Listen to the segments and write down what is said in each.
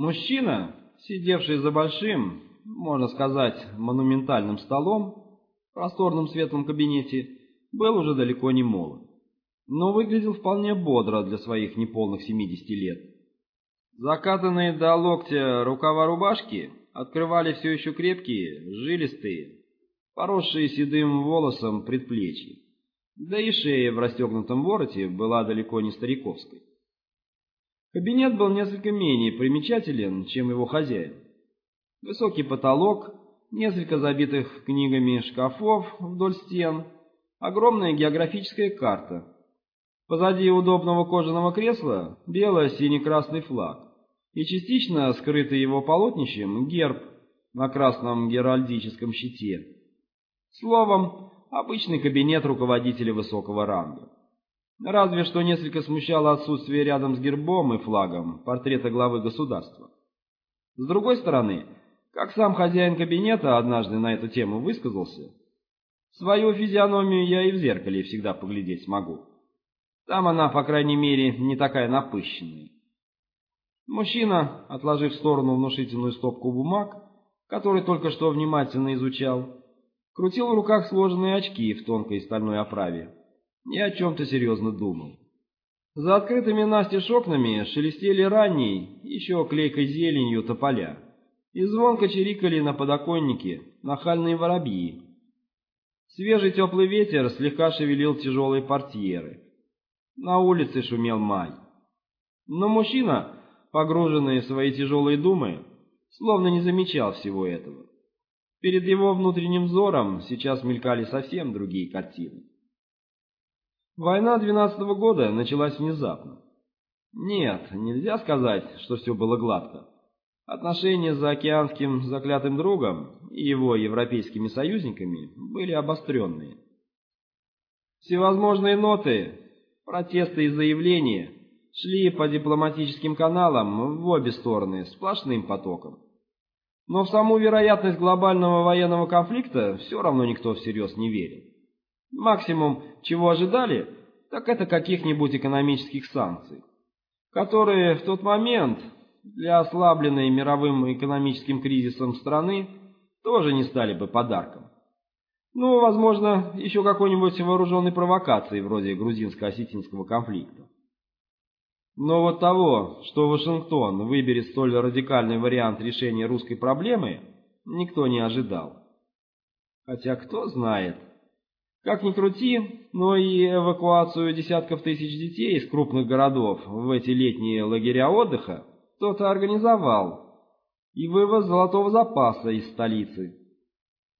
Мужчина, сидевший за большим, можно сказать, монументальным столом в просторном светлом кабинете, был уже далеко не молод, но выглядел вполне бодро для своих неполных 70 лет. Закатанные до локтя рукава рубашки открывали все еще крепкие, жилистые, поросшие седым волосом предплечья. Да и шея в расстегнутом вороте была далеко не стариковской. Кабинет был несколько менее примечателен, чем его хозяин. Высокий потолок, несколько забитых книгами шкафов вдоль стен, огромная географическая карта. Позади удобного кожаного кресла бело-сине-красный флаг и частично скрытый его полотнищем герб на красном геральдическом щите. Словом, обычный кабинет руководителя высокого ранга. Разве что несколько смущало отсутствие рядом с гербом и флагом портрета главы государства. С другой стороны, как сам хозяин кабинета однажды на эту тему высказался, свою физиономию я и в зеркале всегда поглядеть смогу. Там она, по крайней мере, не такая напыщенная. Мужчина, отложив в сторону внушительную стопку бумаг, который только что внимательно изучал, крутил в руках сложенные очки в тонкой стальной оправе и о чем-то серьезно думал. За открытыми настежь окнами шелестели ранней, еще клейкой зеленью тополя, и звонко чирикали на подоконнике нахальные воробьи. Свежий теплый ветер слегка шевелил тяжелые портьеры. На улице шумел май. Но мужчина погруженный в свои тяжелые думы, словно не замечал всего этого. Перед его внутренним взором сейчас мелькали совсем другие картины. Война двенадцатого года началась внезапно. Нет, нельзя сказать, что все было гладко. Отношения с заокеанским заклятым другом и его европейскими союзниками были обостренные. Всевозможные ноты, протесты и заявления шли по дипломатическим каналам в обе стороны сплошным потоком. Но в саму вероятность глобального военного конфликта все равно никто всерьез не верил. Максимум, чего ожидали, так это каких-нибудь экономических санкций, которые в тот момент для ослабленной мировым экономическим кризисом страны тоже не стали бы подарком. Ну, возможно, еще какой-нибудь вооруженной провокации вроде грузинско-осетинского конфликта. Но вот того, что Вашингтон выберет столь радикальный вариант решения русской проблемы, никто не ожидал. Хотя кто знает. Как ни крути, но и эвакуацию десятков тысяч детей из крупных городов в эти летние лагеря отдыха кто-то организовал, и вывоз золотого запаса из столицы.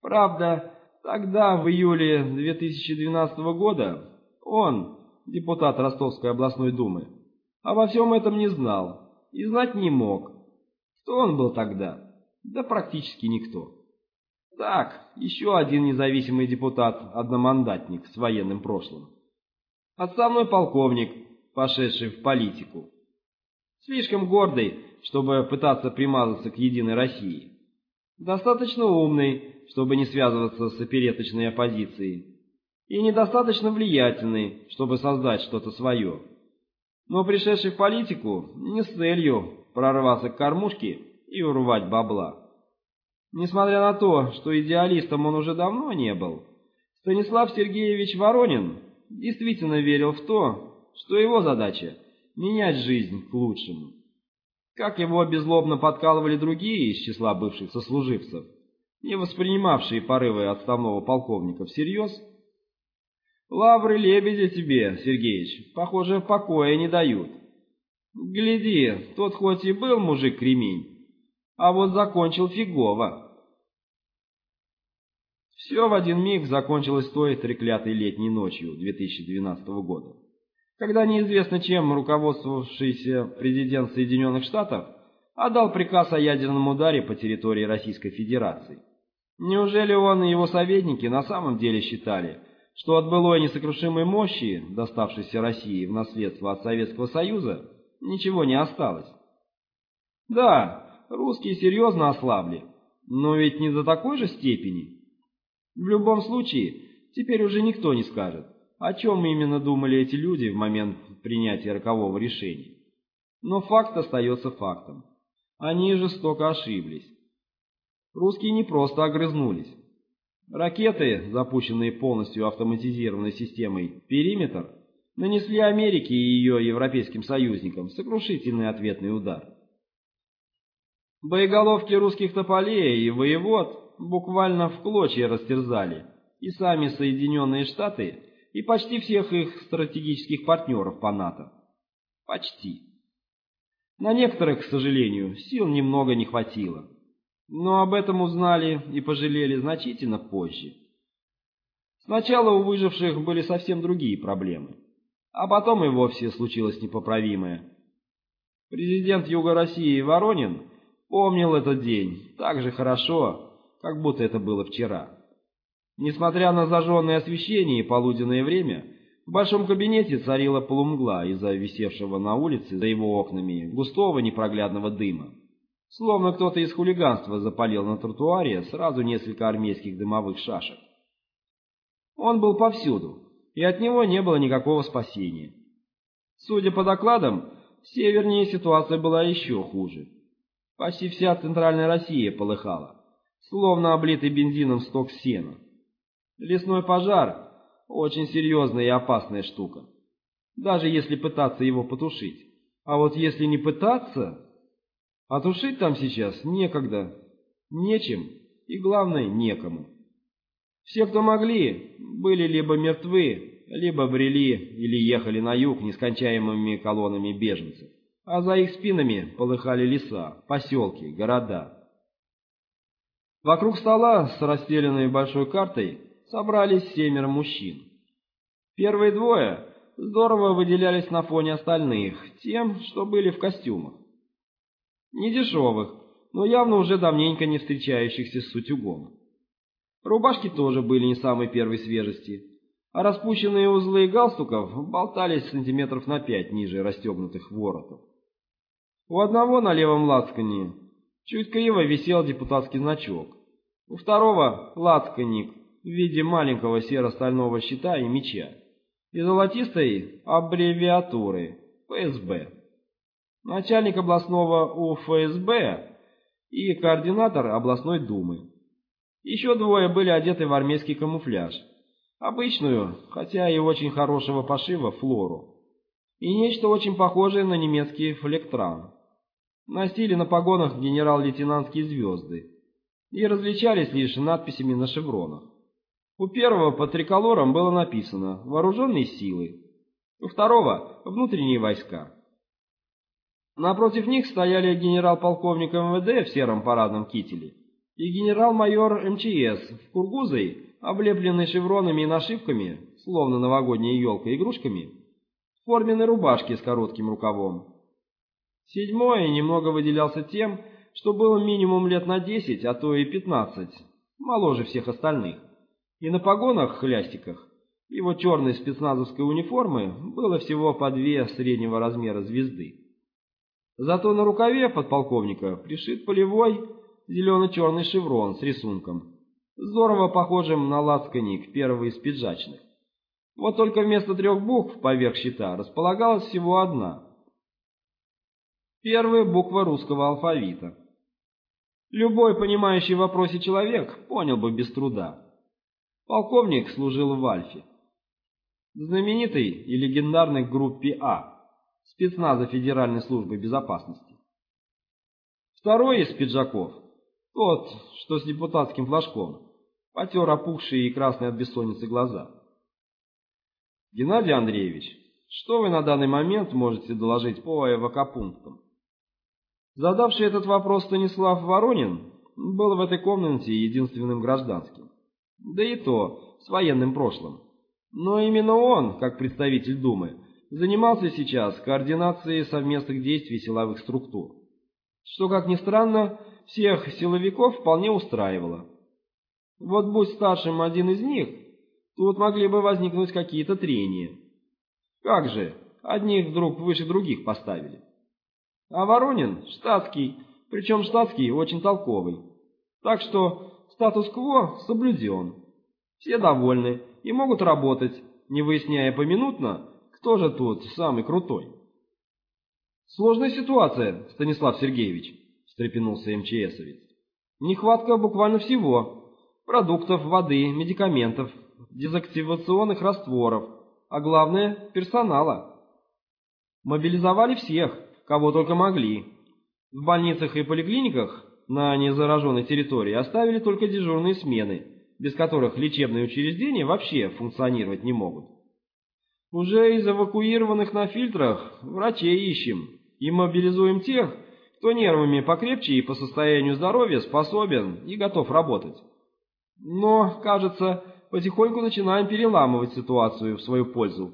Правда, тогда, в июле 2012 года, он, депутат Ростовской областной думы, обо всем этом не знал и знать не мог. Кто он был тогда? Да практически никто. Так, еще один независимый депутат-одномандатник с военным прошлым. Отставной полковник, пошедший в политику. Слишком гордый, чтобы пытаться примазаться к Единой России. Достаточно умный, чтобы не связываться с опереточной оппозицией. И недостаточно влиятельный, чтобы создать что-то свое но пришедший в политику не с целью прорваться к кормушке и урвать бабла. Несмотря на то, что идеалистом он уже давно не был, Станислав Сергеевич Воронин действительно верил в то, что его задача – менять жизнь к лучшему. Как его беззлобно подкалывали другие из числа бывших сослуживцев, не воспринимавшие порывы отставного полковника всерьез – Лавры лебедя тебе, Сергеич, похоже, покоя не дают. Гляди, тот хоть и был мужик-кремень, а вот закончил фигово. Все в один миг закончилось той треклятой летней ночью 2012 года, когда неизвестно чем руководствовавшийся президент Соединенных Штатов отдал приказ о ядерном ударе по территории Российской Федерации. Неужели он и его советники на самом деле считали, что от былой несокрушимой мощи, доставшейся России в наследство от Советского Союза, ничего не осталось. Да, русские серьезно ослабли, но ведь не до такой же степени. В любом случае, теперь уже никто не скажет, о чем именно думали эти люди в момент принятия рокового решения. Но факт остается фактом. Они жестоко ошиблись. Русские не просто огрызнулись. Ракеты, запущенные полностью автоматизированной системой «Периметр», нанесли Америке и ее европейским союзникам сокрушительный ответный удар. Боеголовки русских тополей и воевод буквально в клочья растерзали и сами Соединенные Штаты, и почти всех их стратегических партнеров по НАТО. Почти. На некоторых, к сожалению, сил немного не хватило но об этом узнали и пожалели значительно позже. Сначала у выживших были совсем другие проблемы, а потом и вовсе случилось непоправимое. Президент Юга России Воронин помнил этот день так же хорошо, как будто это было вчера. Несмотря на зажженное освещение и полуденное время, в большом кабинете царила полумгла из-за висевшего на улице за его окнами густого непроглядного дыма. Словно кто-то из хулиганства запалил на тротуаре сразу несколько армейских дымовых шашек. Он был повсюду, и от него не было никакого спасения. Судя по докладам, в севернее ситуация была еще хуже. Почти вся центральная Россия полыхала, словно облитый бензином сток сена. Лесной пожар – очень серьезная и опасная штука, даже если пытаться его потушить. А вот если не пытаться, а тушить там сейчас некогда, нечем и, главное, некому. Все, кто могли, были либо мертвы, либо брели или ехали на юг нескончаемыми колоннами беженцев, а за их спинами полыхали леса, поселки, города. Вокруг стола с расстеленной большой картой собрались семеро мужчин. Первые двое здорово выделялись на фоне остальных тем, что были в костюмах. Не дешевых, но явно уже давненько не встречающихся с сутюгом. Рубашки тоже были не самой первой свежести, а распущенные узлы галстуков болтались сантиметров на пять ниже расстегнутых воротов. У одного на левом лацкане чуть криво висел депутатский значок, у второго — лацканник в виде маленького серо-стального щита и меча и золотистой аббревиатуры ФСБ начальник областного УФСБ и координатор областной думы. Еще двое были одеты в армейский камуфляж, обычную, хотя и очень хорошего пошива, флору, и нечто очень похожее на немецкий флектран. Носили на погонах генерал-лейтенантские звезды и различались лишь надписями на шевронах. У первого под триколором было написано «Вооруженные силы», у второго «Внутренние войска». Напротив них стояли генерал-полковник МВД в сером парадном кителе и генерал-майор МЧС в кургузой, облепленной шевронами и нашивками, словно новогодняя елка игрушками, в форменной рубашке с коротким рукавом. Седьмой немного выделялся тем, что был минимум лет на десять, а то и пятнадцать, моложе всех остальных, и на погонах-хлястиках его черной спецназовской униформы было всего по две среднего размера звезды. Зато на рукаве подполковника пришит полевой зелено-черный шеврон с рисунком, здорово похожим на лацканик первого из пиджачных. Вот только вместо трех букв поверх щита располагалась всего одна. Первая буква русского алфавита. Любой понимающий в вопросе человек понял бы без труда. Полковник служил в Альфе. Знаменитой и легендарной группе А спецназа Федеральной службы безопасности. Второй из пиджаков, тот, что с депутатским флажком, потер опухшие и красные от бессонницы глаза. Геннадий Андреевич, что вы на данный момент можете доложить по эвакопунктам? Задавший этот вопрос Станислав Воронин был в этой комнате единственным гражданским. Да и то, с военным прошлым. Но именно он, как представитель Думы, занимался сейчас координацией совместных действий силовых структур, что, как ни странно, всех силовиков вполне устраивало. Вот будь старшим один из них, тут могли бы возникнуть какие-то трения. Как же, одних вдруг выше других поставили. А Воронин штатский, причем штатский очень толковый. Так что статус-кво соблюден. Все довольны и могут работать, не выясняя поминутно, кто же тут самый крутой? Сложная ситуация, Станислав Сергеевич. встрепенулся МЧСовец. Нехватка буквально всего. Продуктов, воды, медикаментов, дезактивационных растворов, а главное – персонала. Мобилизовали всех, кого только могли. В больницах и поликлиниках на незараженной территории оставили только дежурные смены, без которых лечебные учреждения вообще функционировать не могут. Уже из эвакуированных на фильтрах врачей ищем и мобилизуем тех, кто нервами покрепче и по состоянию здоровья способен и готов работать. Но, кажется, потихоньку начинаем переламывать ситуацию в свою пользу.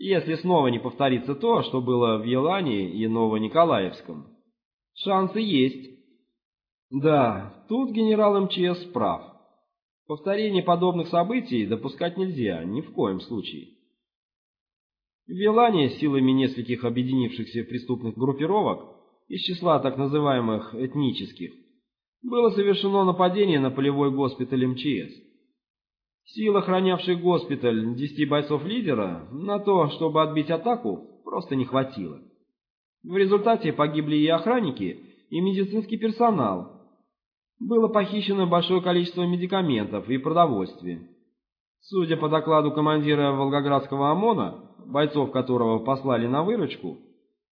Если снова не повторится то, что было в Елане и Новониколаевском. Шансы есть. Да, тут генерал МЧС прав. Повторение подобных событий допускать нельзя, ни в коем случае. В Елане силами нескольких объединившихся преступных группировок из числа так называемых этнических было совершено нападение на полевой госпиталь МЧС. Сил, охранявших госпиталь десяти бойцов лидера, на то, чтобы отбить атаку, просто не хватило. В результате погибли и охранники, и медицинский персонал, было похищено большое количество медикаментов и продовольствия. Судя по докладу командира Волгоградского ОМОНа, бойцов которого послали на выручку,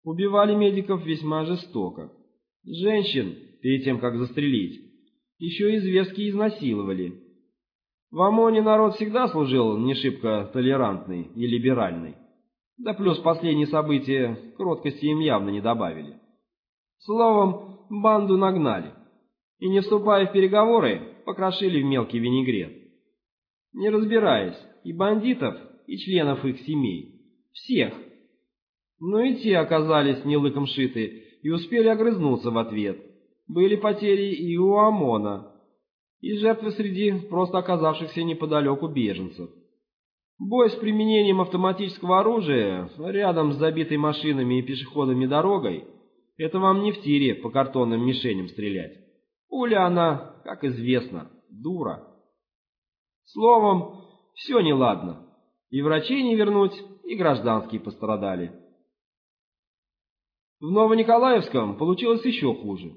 убивали медиков весьма жестоко. Женщин, перед тем, как застрелить, еще и зверски изнасиловали. В ОМОНе народ всегда служил не шибко толерантный и либеральный. Да плюс последние события кроткости им явно не добавили. Словом, банду нагнали и, не вступая в переговоры, покрошили в мелкий винегрет. Не разбираясь, и бандитов, и членов их семей. Всех. Но и те оказались не лыком шиты и успели огрызнуться в ответ. Были потери и у ОМОНа, и жертвы среди просто оказавшихся неподалеку беженцев. Бой с применением автоматического оружия рядом с забитой машинами и пешеходами дорогой – это вам не в тире по картонным мишеням стрелять. Пуля она, как известно, дура. Словом, все неладно. И врачей не вернуть, и гражданские пострадали. В Новониколаевском получилось еще хуже.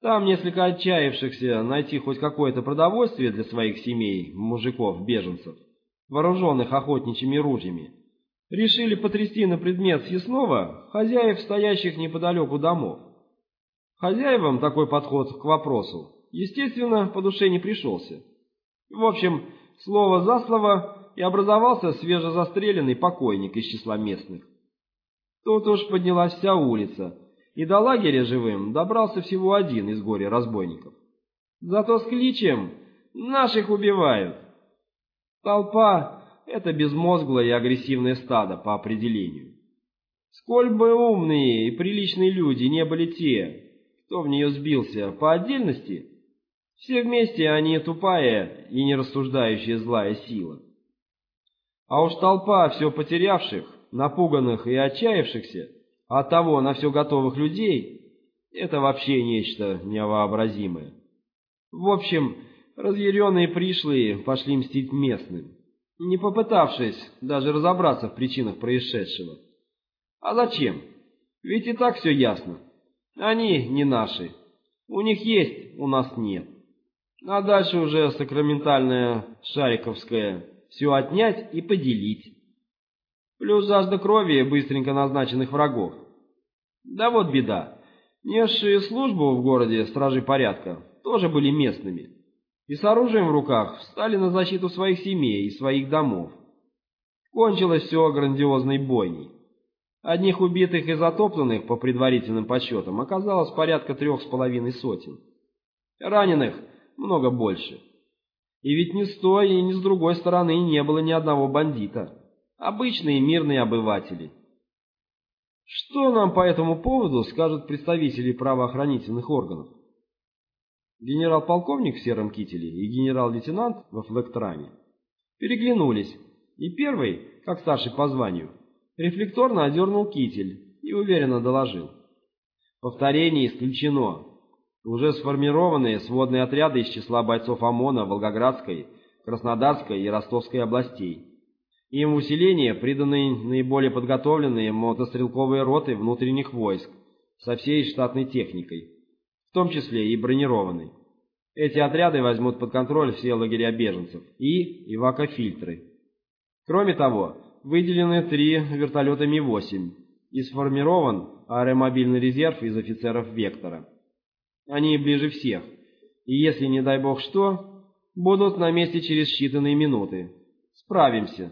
Там несколько отчаявшихся найти хоть какое-то продовольствие для своих семей, мужиков-беженцев, вооруженных охотничьими ружьями, решили потрясти на предмет съестного хозяев стоящих неподалеку домов. Хозяевам такой подход к вопросу, естественно, по душе не пришелся. В общем, слово за слово и образовался свежезастреленный покойник из числа местных. Тут уж поднялась вся улица, и до лагеря живым добрался всего один из горя разбойников. Зато с кличем «Наших убивают!» Толпа — это безмозглое и агрессивное стадо по определению. Сколь бы умные и приличные люди не были те, кто в нее сбился по отдельности, все вместе они тупая и нерассуждающая злая сила. А уж толпа все потерявших, напуганных и отчаявшихся, а того на все готовых людей, это вообще нечто невообразимое. В общем, разъяренные пришлые пошли мстить местным, не попытавшись даже разобраться в причинах происшедшего. А зачем? Ведь и так все ясно. Они не наши. У них есть, у нас нет. А дальше уже сакраментальная шариковская все отнять и поделить. Плюс жажда крови быстренько назначенных врагов. Да вот беда. Несшие службу в городе стражи порядка тоже были местными. И с оружием в руках встали на защиту своих семей и своих домов. Кончилось все грандиозной бойней. Одних убитых и затоптанных, по предварительным подсчетам, оказалось порядка трех с половиной сотен. Раненых много больше. И ведь ни с той и ни с другой стороны не было ни одного бандита. Обычные мирные обыватели. Что нам по этому поводу скажут представители правоохранительных органов? Генерал-полковник в сером кителе и генерал-лейтенант во флектране переглянулись, и первый, как старший по званию, рефлекторно одернул китель и уверенно доложил. Повторение исключено. Уже сформированные сводные отряды из числа бойцов ОМОНа Волгоградской, Краснодарской и Ростовской областей. Им усиление приданы наиболее подготовленные мотострелковые роты внутренних войск со всей штатной техникой. в том числе и бронированный. Эти отряды возьмут под контроль все лагеря беженцев и эвакофильтры. Кроме того, выделены три вертолета Ми-8 и сформирован аэромобильный резерв из офицеров «Вектора». Они ближе всех, и если, не дай бог что, будут на месте через считанные минуты. Справимся.